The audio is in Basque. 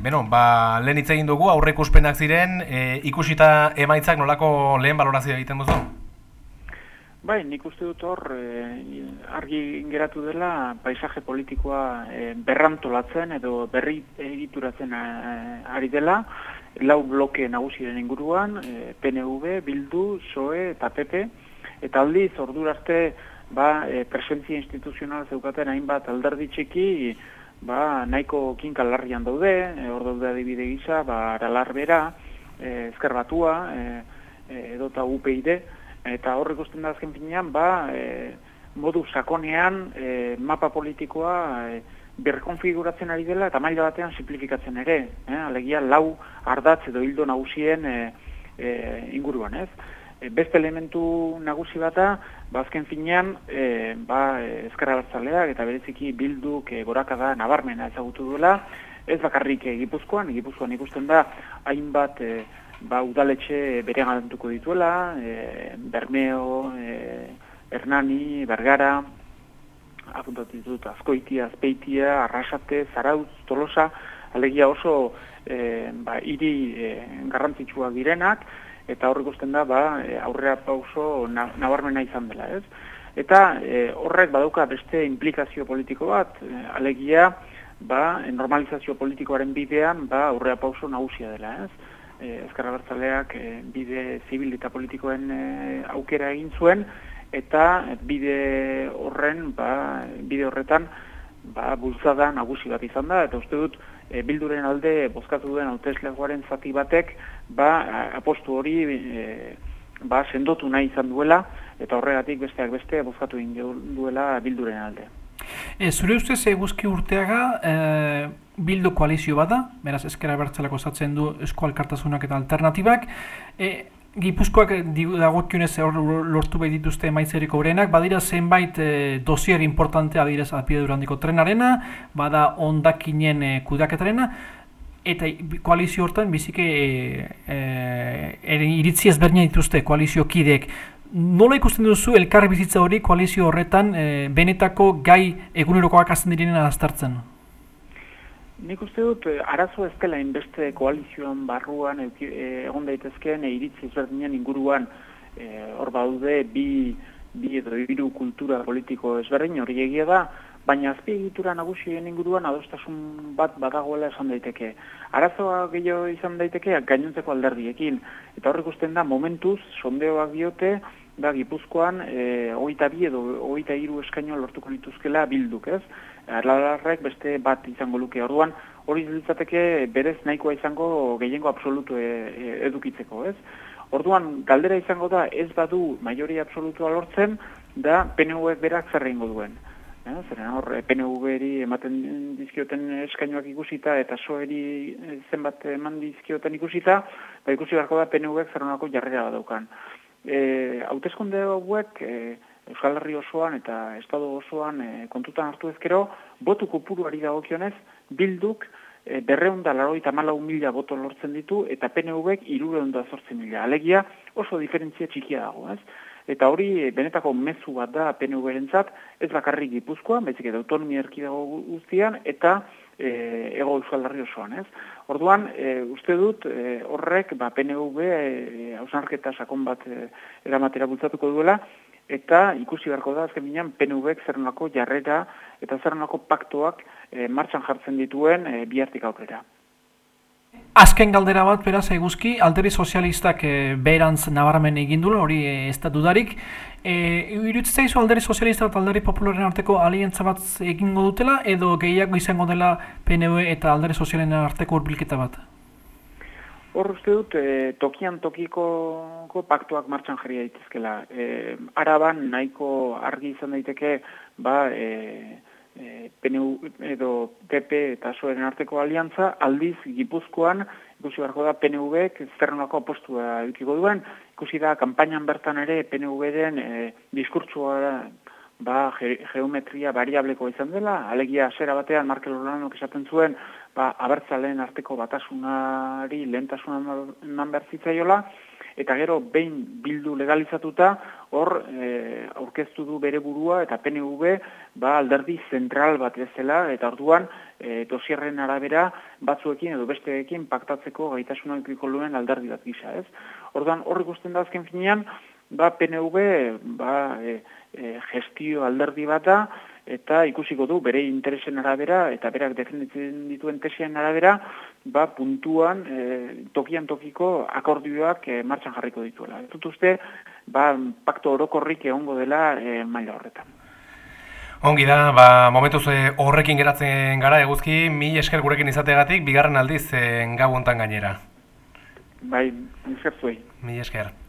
Beno, ba, lehen hitz egin dugu, aurre ikuspenak ziren, e, ikusita emaitzak nolako lehen balorazio egiten duzu? Bai, nik uste dut hor, e, argi geratu dela, paisaje politikoa e, berrantolatzen edo berri egituratzen e, ari dela, lau bloke nagusiren inguruan, e, PNV, Bildu, SOE eta PP, eta aldiz, ordurazte, ba, e, presentzia instituzional zeukaten hainbat alderdi txiki, ba, nahiko kinkalarrian daude, e, hor daude adibide gisa, ba, aralar bera, e, ezker batua, e, e, edota UPID, eta horrek usten da azken finean, ba, e, modu sakonean e, mapa politikoa e, berkonfiguratzen ari dela eta maila batean simplifikatzen ere, eh? alegia lau ardatz edo hildo nagusien e, e, inguruan, ez? E, beste elementu nagusi bata, bazken ba, finean, e, ba, ezkerra batzaleak eta bereziki bilduk e, goraka da nabarmena ezagutu duela, ez bakarrik e, gipuzkoan, gipuzkoan ikusten da, hainbat e, ba, udaletxe bere galantuko dituela, e, Bermeo, e, Hernani, Bergara, apuntatu ditut, Azkoitia, Azpeitia, Arrasate, Zarauz, Tolosa, alegia oso e, ba, iri e, garrantzitsua direnak, eta horrek usten da ba, e, aurrera pauso nabarmena izan dela, ez? Eta e, horrek badauka beste implikazio politiko bat, e, alegia ba, normalizazio politikoaren bidean ba, aurrera pauso nagusia dela, ez? E, Ezkarra bertzaleak e, bide zibil eta politikoen e, aukera egin zuen, eta bide horren, ba, bide horretan, ba, bultzada nagusi bat izan da, eta uste dut, e, bilduren alde bozkatu duen hauteslegoaren zati batek ba, apostu hori e, ba, sendotu nahi izan duela eta horregatik besteak beste bozkatu duela bilduren alde. E, zure ustez eguzki urteaga e, bildu koalizio bada, beraz ezkera bertzelako zatzen du eskualkartasunak eta alternatibak, e, Gipuzkoak dagokionez lortu behit dituzte emaitzeriko horrenak, badira zenbait e, dosier importante adirez apide durandiko trenarena, bada ondakinen e, kudaketarena, eta koalizio hortan bizike e, e, iritzi ezberdina dituzte koalizio kideek. Nola ikusten duzu elkarri bizitza hori koalizio horretan e, benetako gai egunerokoak azten direnen aztertzen? Nik uste dut, eh, arazo ez dela inbeste koalizioan barruan eh, egon daitezkeen iritzi ezberdinen inguruan eh, hor baude bi, bi edo biru kultura politiko ezberdin hori egia da, baina azpiegitura nagusien inguruan adostasun bat badagoela esan daiteke. Arazoa gehiago izan daiteke gainontzeko alderdiekin, eta horrek usten da momentuz, sondeoak diote, da Gipuzkoan e, oita bi edo oita iru eskaino lortuko dituzkela bilduk, ez? Erlalarrek beste bat izango luke orduan, hori zitzateke berez nahikoa izango gehiengo absolutu e, e, edukitzeko, ez? Orduan, galdera izango da, ez badu maioria absolutua lortzen, da PNV berak zer egingo duen. Eh? Zeren hor, PNV-eri ematen dizkioten eskainoak ikusita eta soeri zenbat eman dizkioten ikusita, ba ikusi beharko da PNV-ek zer jarrera badaukan e, hautezkonde hauek e, Euskal Herri osoan eta Estado osoan e, kontutan hartu ezkero, botu kopuruari dagokionez, bilduk e, berreunda laroita malau mila boto lortzen ditu, eta PNV-ek irureunda zortzen mila. Alegia oso diferentzia txikia dago, ez? Eta hori e, benetako mezu bat da PNV-rentzat, ez bakarrik gipuzkoa, bezik eta autonomia erkidago guztian, eta e, ego euskal darri osoan, ez? Orduan, e, uste dut, e, horrek, ba, PNV e, hausnarketa sakon bat e, eramatera bultzatuko duela, eta ikusi beharko da, azken binean, PNV-ek jarrera eta zernako paktoak e, martxan jartzen dituen e, bihartik aurrera. Azken galdera bat, beraz, eguzki, alderi sozialistak e, beherantz nabarmen egin hori e, ez da dudarik. E, Irutzen zaizu alderi sozialista eta alderi popularen arteko alientza bat egingo dutela, edo gehiago izango dela PNV eta alderi sozialen arteko urbilketa bat? Hor uste dut, e, tokian tokiko paktuak martxan jarri daitezkela. E, araban nahiko argi izan daiteke, ba, e, e, PNU edo PP eta soeren arteko aliantza, aldiz Gipuzkoan ikusi beharko da PNV-ek zerrenako apostua edukiko duen, ikusi da kanpainan bertan ere PNV-den e, diskurtsua ba, geometria variableko izan dela, alegia zera batean Markel Orlanok esaten zuen, ba, abertzalen arteko batasunari lehentasuna eman bertzitzaiola, eta gero behin bildu legalizatuta, hor e, aurkeztu du bere burua eta PNV ba, alderdi zentral bat bezala, eta orduan e, dosierren arabera batzuekin edo besteekin paktatzeko gaitasuna ikiko luen alderdi bat gisa, ez? Orduan, hor ikusten da azken finean, ba, PNV ba, e, e, gestio alderdi bat da, eta ikusiko du bere interesen arabera eta berak defenditzen dituen tesien arabera, ba, puntuan e, tokian tokiko akordioak e, martxan jarriko dituela. Ez dut uste, ba, pakto orokorrik egongo dela e, maila horretan. Ongi da, ba, momentuz horrekin geratzen gara eguzki, mi esker gurekin izategatik, bigarren aldiz e, gau gainera. Bai, esker zuei. Mi esker.